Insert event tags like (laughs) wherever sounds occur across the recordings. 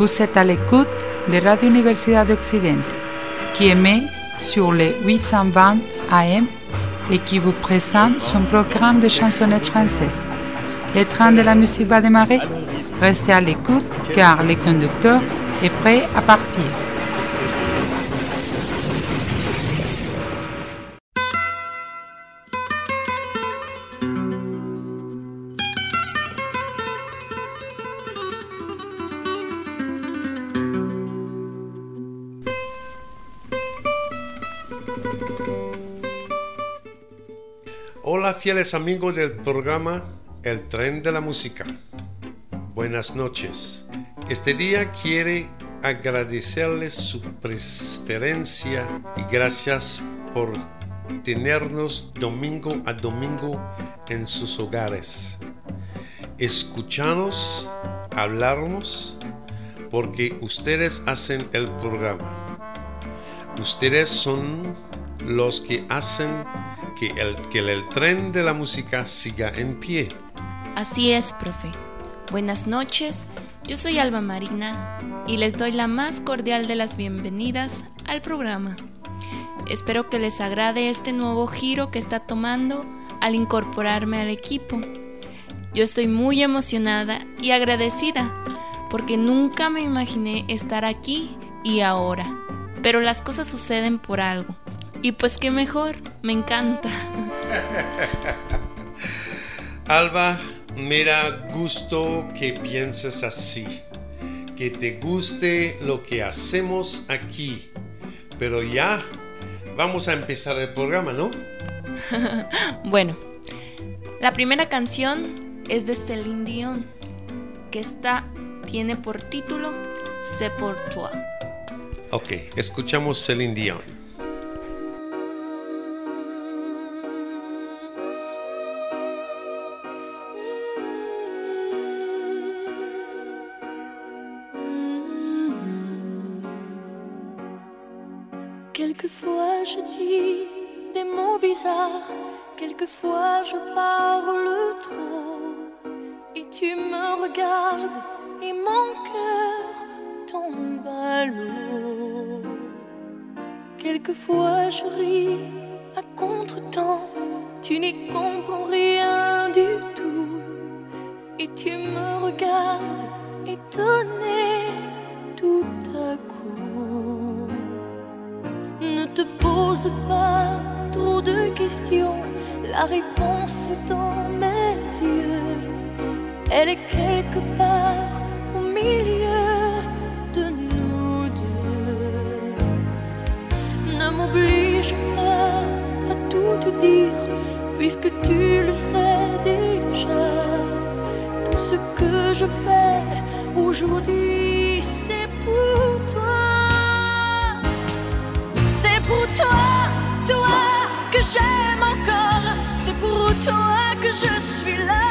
Vous êtes à l'écoute de Radio Universidad de Occidente, qui émet sur les 820 AM et qui vous présente son programme de chansonnettes françaises. Le train de la musique va démarrer. Restez à l'écoute car le conducteur est prêt à partir. Fieles amigos del programa El tren de la música. Buenas noches. Este día quiere agradecerles su preferencia y gracias por tenernos domingo a domingo en sus hogares. Escuchanos, hablarnos, porque ustedes hacen el programa. Ustedes son los que hacen que el, que el tren de la música siga en pie. Así es, profe. Buenas noches, yo soy Alba Marina y les doy la más cordial de las bienvenidas al programa. Espero que les agrade este nuevo giro que está tomando al incorporarme al equipo. Yo estoy muy emocionada y agradecida porque nunca me imaginé estar aquí y ahora, pero las cosas suceden por algo. Y pues qué mejor, me encanta. (laughs) Alba, me da gusto que pienses así, que te guste lo que hacemos aquí. Pero ya, vamos a empezar el programa, ¿no? (laughs) bueno, la primera canción es de Celine Dion, que esta tiene por título C'est pour toi. Ok, escuchamos Celine Dion. Quelquefois je ris à contre-temps, tu n'y comprends rien du tout, et tu me regardes étonné tout à coup. Ne te pose pas trop de questions, la réponse est dans mes yeux. Elle est quelque part au milieu puisque tu le sais déjà. Tout ce que je fais aujourd'hui, c'est pour toi. C'est pour toi, toi que j'aime encore. C'est pour toi que je suis là.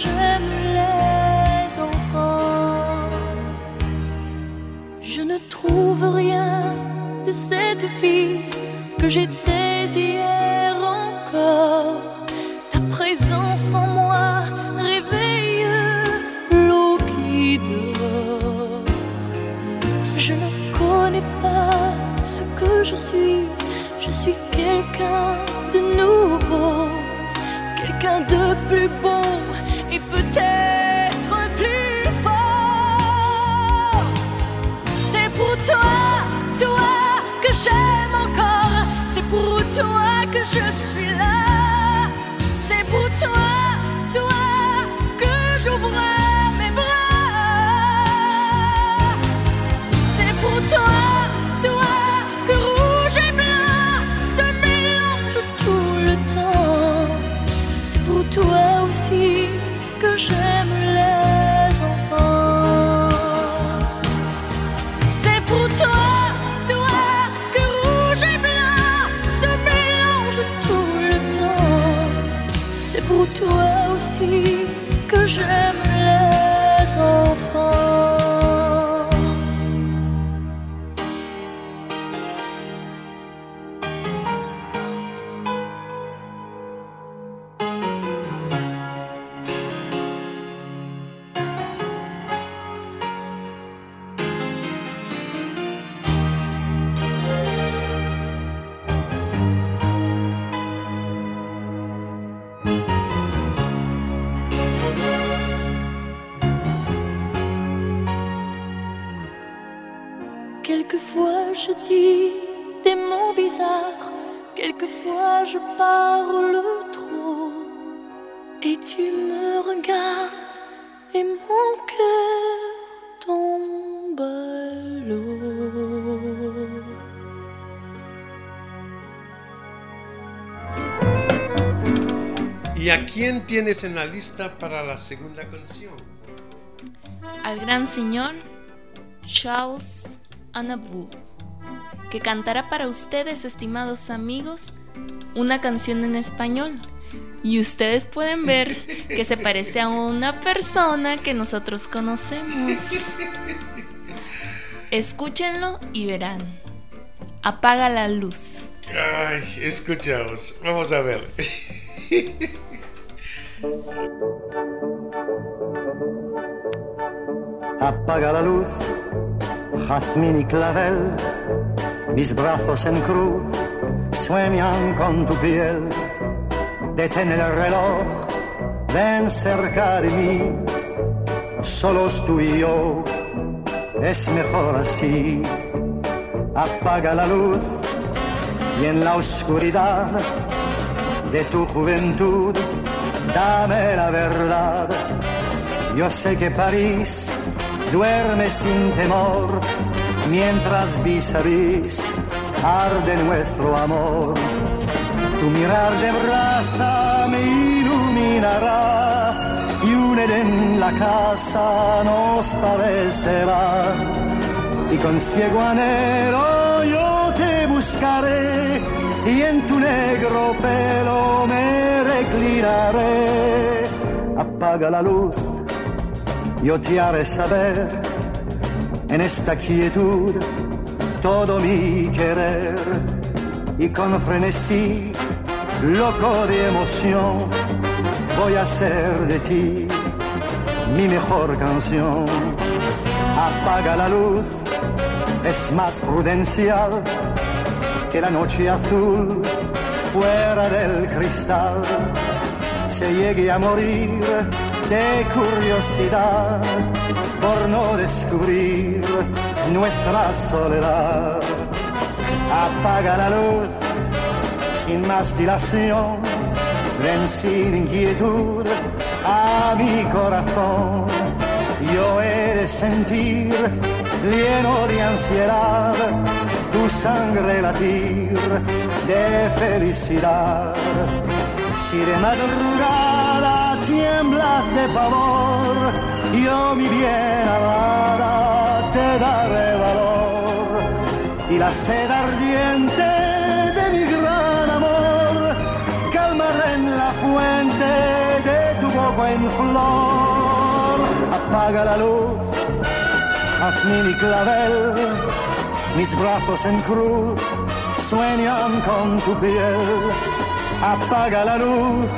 J'aime les enfants. Je ne trouve rien de cette fille que j'étais just relax. treasure je dis des mots bizarres, quelquefois je parle trop, et tu me regardes et mon cœur tombe à l'eau. ¿Y a quién tienes en la lista para la segunda canción? al gran señor Charles Aznavour, que cantará para ustedes, estimados amigos, una canción en español. Y ustedes pueden ver que se parece a una persona que nosotros conocemos. Escúchenlo y verán. Apaga la luz. Ay, escuchamos. Vamos a ver. Apaga la luz, jazmín y clavel, mis brazos en cruz sueñan con tu piel. Detén el reloj, ven cerca de mí, solos tú y yo, es mejor así. Apaga la luz y en la oscuridad de tu juventud, dame la verdad. Yo sé que París duerme sin temor, mientras vis a vis arde nuestro amor. Tu mirar de brasa me iluminará y un en la casa nos parecerá. Y con ciego anhelo yo te buscaré y en tu negro pelo me reclinaré. Apaga la luz yo te haré saber en esta quietud todo mi querer y con frenesí loco de emoción voy a hacer de ti mi mejor canción. Apaga la luz, es más prudencial que la noche azul fuera del cristal se llegue a morir de curiosidad por no descubrir nuestra soledad. Apaga la luz sin más dilación, ven sin inquietud a mi corazón. Yo he de sentir, lleno de ansiedad, tu sangre latir de felicidad. Si de madrugada tiemblas de pavor, yo mi bien amada te daré valor y la sed ardiente de mi gran amor calmaré en la fuente de tu boca en flor. Apaga la luz, jazmín y clavel, mis brazos en cruz sueñan con tu piel apaga la luz,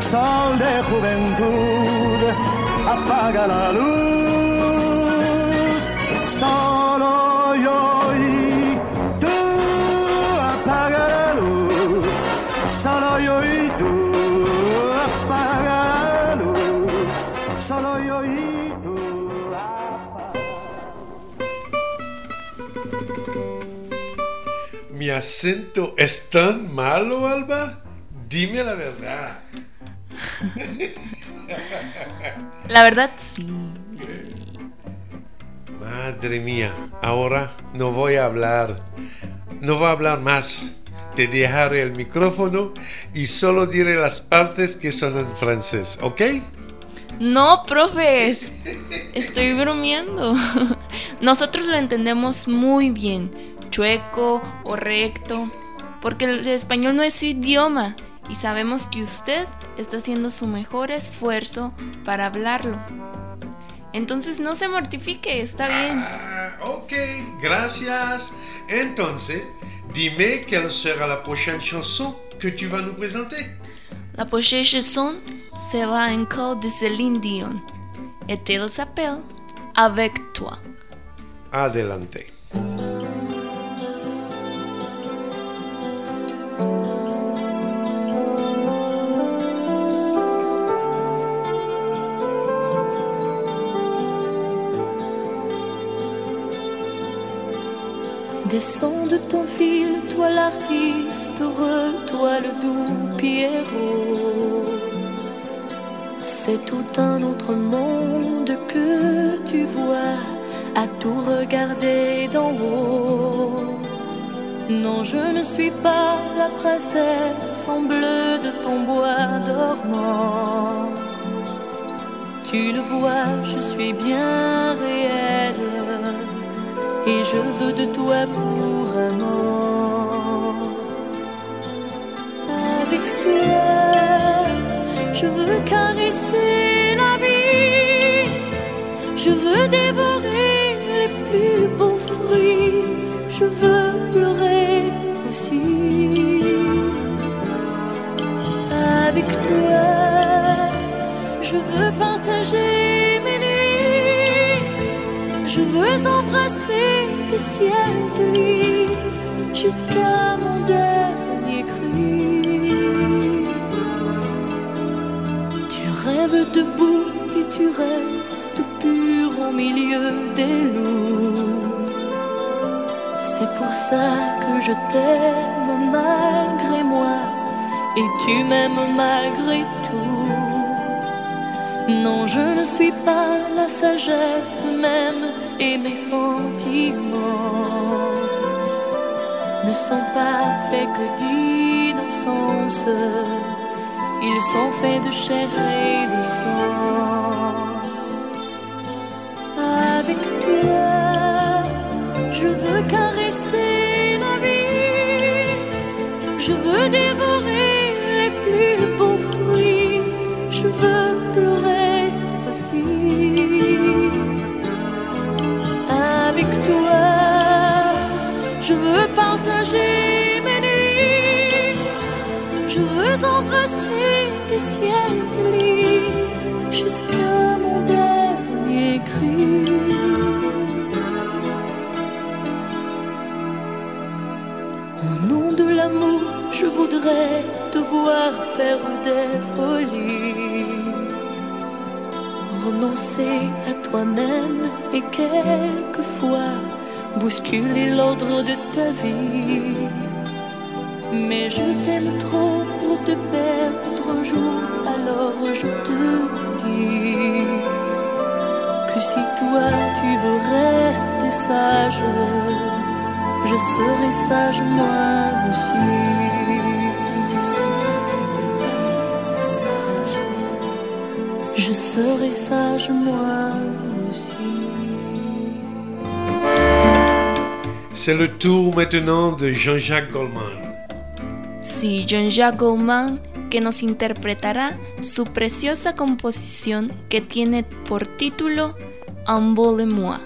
sol de juventud, apaga la luz, solo yo y tú, apaga la luz, solo yo y tú, apaga la luz, solo yo y tú. apaga- ¿Mi acento es tan malo, Alba? Dime la verdad. (laughs) La verdad sí. Madre mía, ahora no voy a hablar. No voy a hablar más. Te dejaré el micrófono y solo diré las partes que son en francés, ¿ok? No, profes. Estoy bromeando. Nosotros lo entendemos muy bien, chueco o recto, porque el español no es su idioma y sabemos que usted está haciendo su mejor esfuerzo para hablarlo. Entonces no se mortifique, está bien. Ah, ok, gracias. Entonces, dime quelle sera la prochaine chanson que tu vas nous présenter. La prochaine chanson sera encore de Céline Dion. Et elle s'appelle Avec toi. Adelante. Descends de ton fil, toi l'artiste heureux, toi le doux Pierrot. C'est tout un autre monde que tu vois à tout regarder d'en haut. Non, je ne suis pas la princesse en bleu de ton bois dormant. Tu le vois, je suis bien réelle et je veux de toi je veux caresser la vie, je veux dévorer les plus beaux fruits, je veux pleurer aussi. Avec toi, je veux partager mes nuits, je veux embrasser des ciels de lit jusqu'à mon dernier restes pur au milieu des loups. C'est pour ça que je t'aime malgré moi et tu m'aimes malgré tout. Non, je ne suis pas la sagesse même et mes sentiments ne sont pas faits que d'innocence. Ils sont faits de chair et de sang. Caresser la vie. Je veux dévorer les plus beaux fruits. Je veux pleurer aussi. Avec toi, je veux partager mes nuits. Je veux embrasser des ciels de lit jusqu'à mon dernier cri. Je voudrais te voir faire des folies. Renoncer à toi-même et quelquefois bousculer l'ordre de ta vie. Mais je t'aime trop pour te perdre un jour, alors je te dis que si toi tu veux rester sage, je serai sage moi aussi. Je serai sage moi aussi. C'est le tour maintenant de Jean-Jacques Goldman. Sí, Jean-Jacques Goldman, que nos interpretará su preciosa composición que tiene por título Envolez-moi.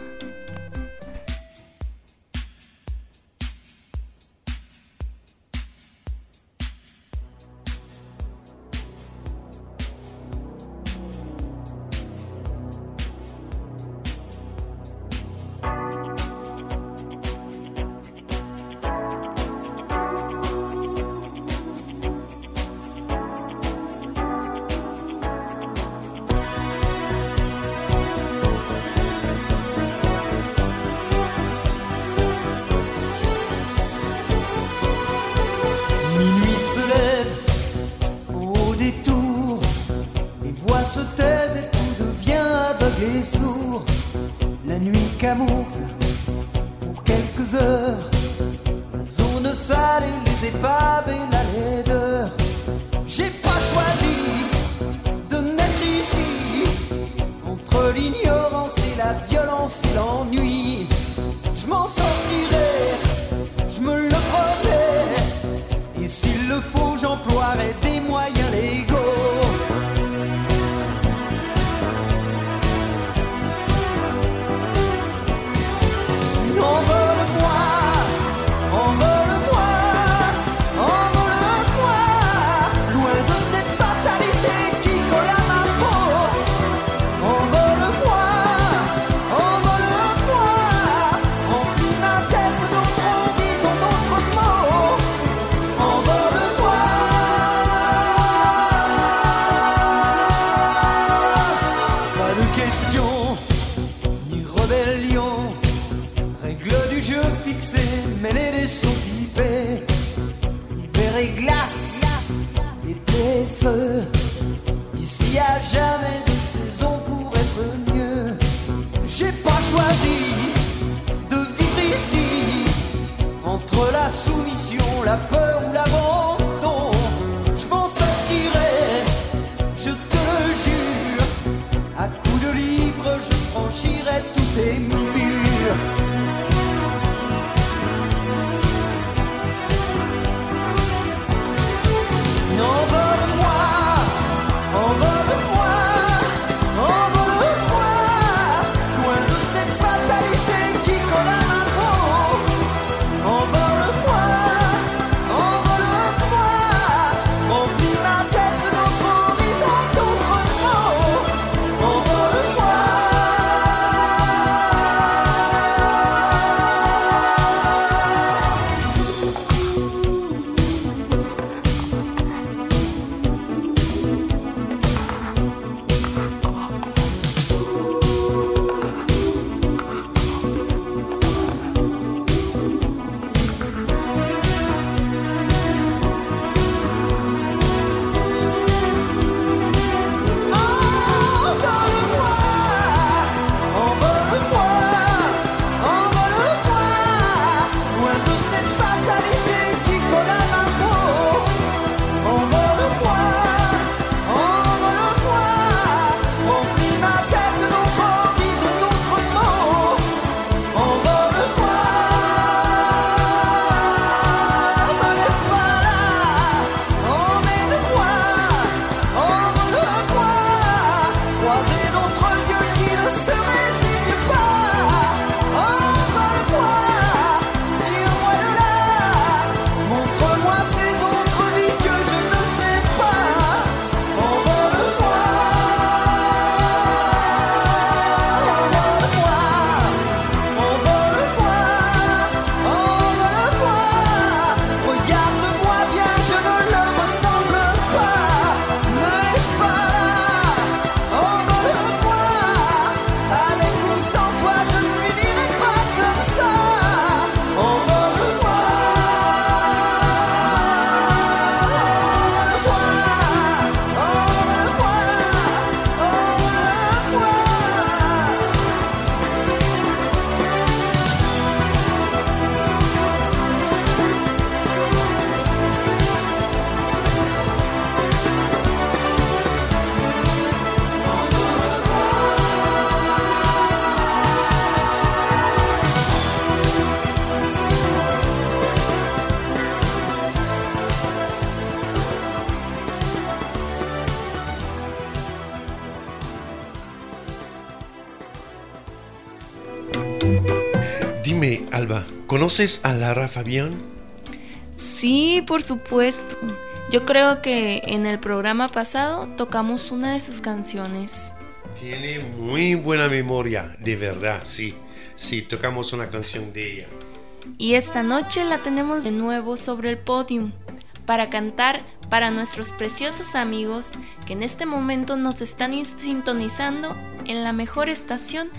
¿Conoces a Lara Fabián? Sí, por supuesto. Yo creo que en el programa pasado tocamos una de sus canciones. Tiene muy buena memoria, de verdad, sí. Sí, tocamos una canción de ella. Y esta noche la tenemos de nuevo sobre el podium para cantar para nuestros preciosos amigos que en este momento nos están in- sintonizando en la mejor estación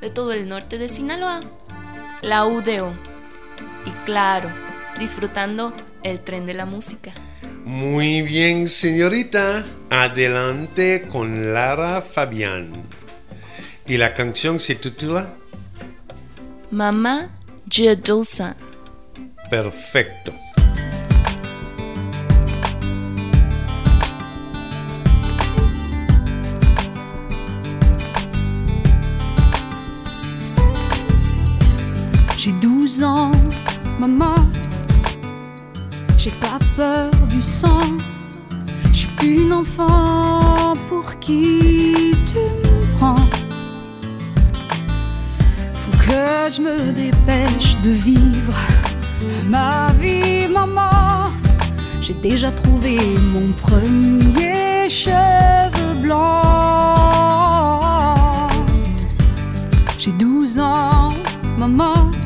de todo el norte de Sinaloa, la UDO. Y claro, disfrutando el tren de la música. Muy bien, señorita. Adelante con Lara Fabián. Y la canción se titula Mamá Jedulsa. Perfecto. J'ai 12 ans, maman. J'ai pas peur du sang. Je suis qu'une enfant pour qui tu me prends. Faut que je me dépêche de vivre ma vie, maman. J'ai déjà trouvé mon premier cheveu blanc. J'ai 12 ans, maman.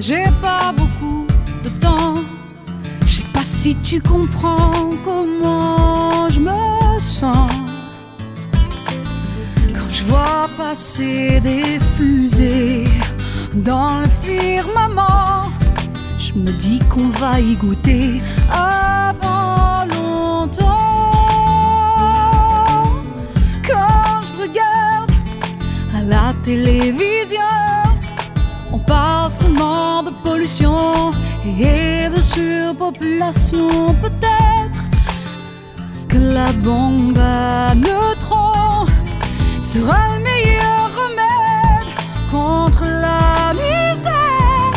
J'ai pas beaucoup de temps. Je sais pas si tu comprends comment je me sens. Quand je vois passer des fusées dans le firmament, je me dis qu'on va y goûter avant longtemps. Quand je regarde à la télévision, et de surpopulation. Peut-être que la bombe à neutrons sera le meilleur remède contre la misère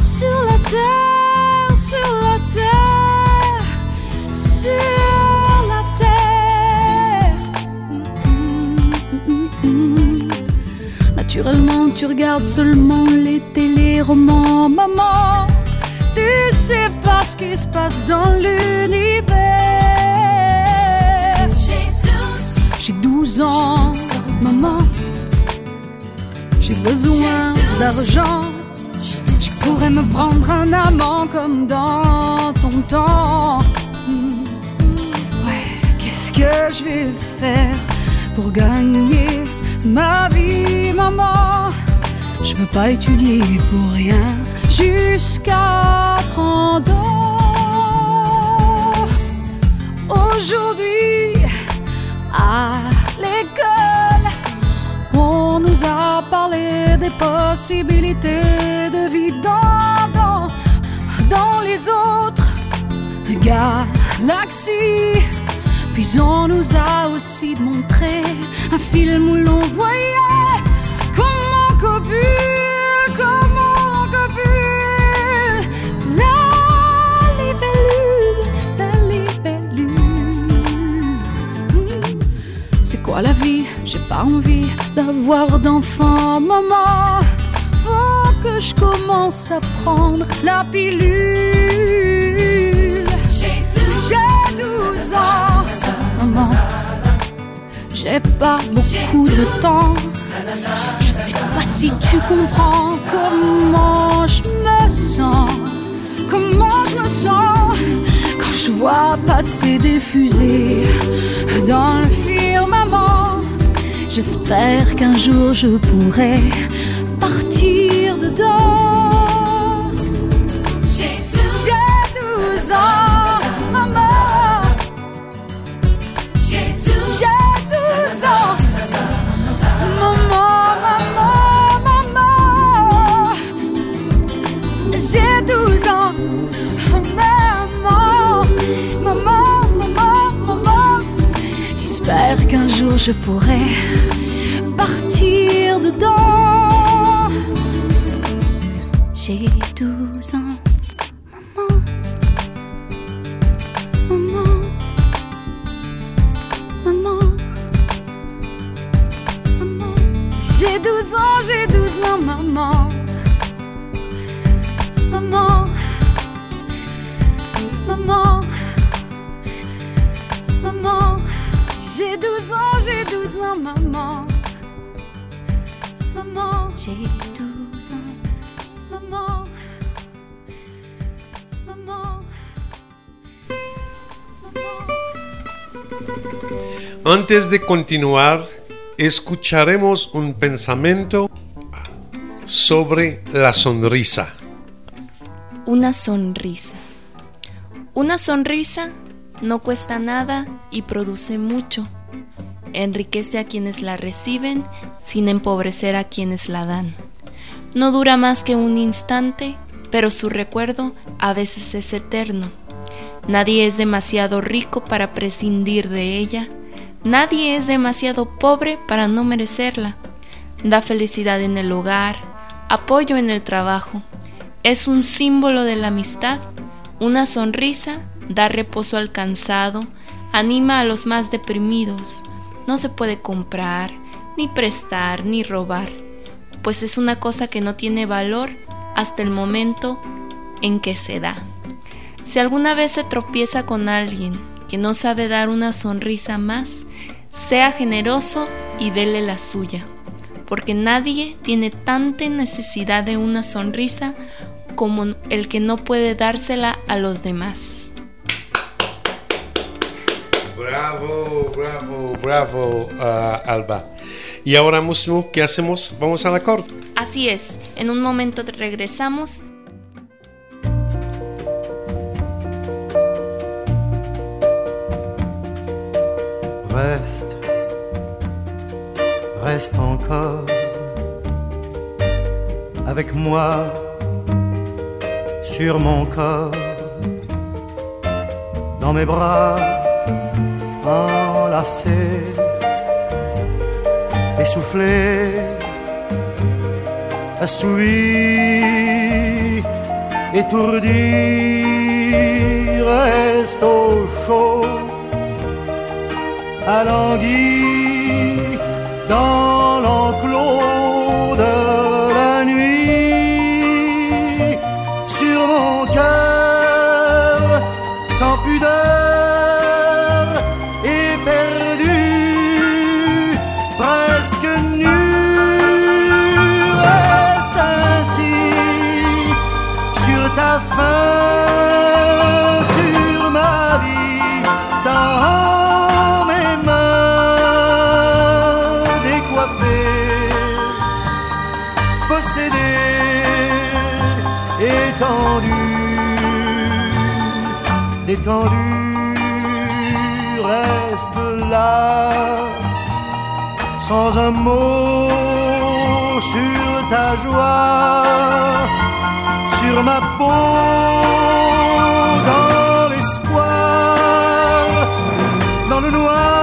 sur la terre, sur la terre, sur la terre. Naturellement, tu regardes seulement les maman. Tu sais pas ce qui se passe dans l'univers. J'ai 12 ans, maman. J'ai besoin d'argent. Je pourrais me prendre un amant comme dans ton temps. Hmm. Ouais, qu'est-ce que je vais faire pour gagner ma vie, maman? Je veux pas étudier pour rien jusqu'à 30 ans. Aujourd'hui, à l'école, on nous a parlé des possibilités de vie dans, dans, les autres galaxies. Puis on nous a aussi montré un film où l'on voyait la la. C'est quoi la vie? J'ai pas envie d'avoir d'enfant, maman. Faut que je commence à prendre la pilule. J'ai 12 ans, maman. J'ai pas beaucoup de temps. Si tu comprends comment je me sens. Comment je me sens quand je vois passer des fusées dans le firmament. J'espère qu'un jour je pourrai partir dedans. Je pourrai partir dedans. J'ai 12 ans. J'ai 12 ans. Maman. Maman. Antes de continuar, escucharemos un pensamiento sobre la sonrisa. Una sonrisa. Una sonrisa no cuesta nada y produce mucho. Enriquece a quienes la reciben sin empobrecer a quienes la dan. No dura más que un instante, pero su recuerdo a veces es eterno. Nadie es demasiado rico para prescindir de ella. Nadie es demasiado pobre para no merecerla. Da felicidad en el hogar, apoyo en el trabajo. Es un símbolo de la amistad. Una sonrisa da reposo al cansado, anima a los más deprimidos. No se puede comprar, ni prestar, ni robar, pues es una cosa que no tiene valor hasta el momento en que se da. Si alguna vez se tropieza con alguien que no sabe dar una sonrisa más, sea generoso y dele la suya, porque nadie tiene tanta necesidad de una sonrisa como el que no puede dársela a los demás. Bravo, bravo, bravo, ah, Alba. Y ahora mismo, ¿qué hacemos? Vamos al acorde. Así es, en un momento regresamos. Reste, reste encore. Avec moi. Sur mon corps, dans mes bras. Enlacés, essoufflé, assouvi, étourdi, reste au chaud, alangui dans l'enclos possédé, étendu, détendu, reste là, sans un mot sur ta joie, sur ma peau, dans l'espoir, dans le noir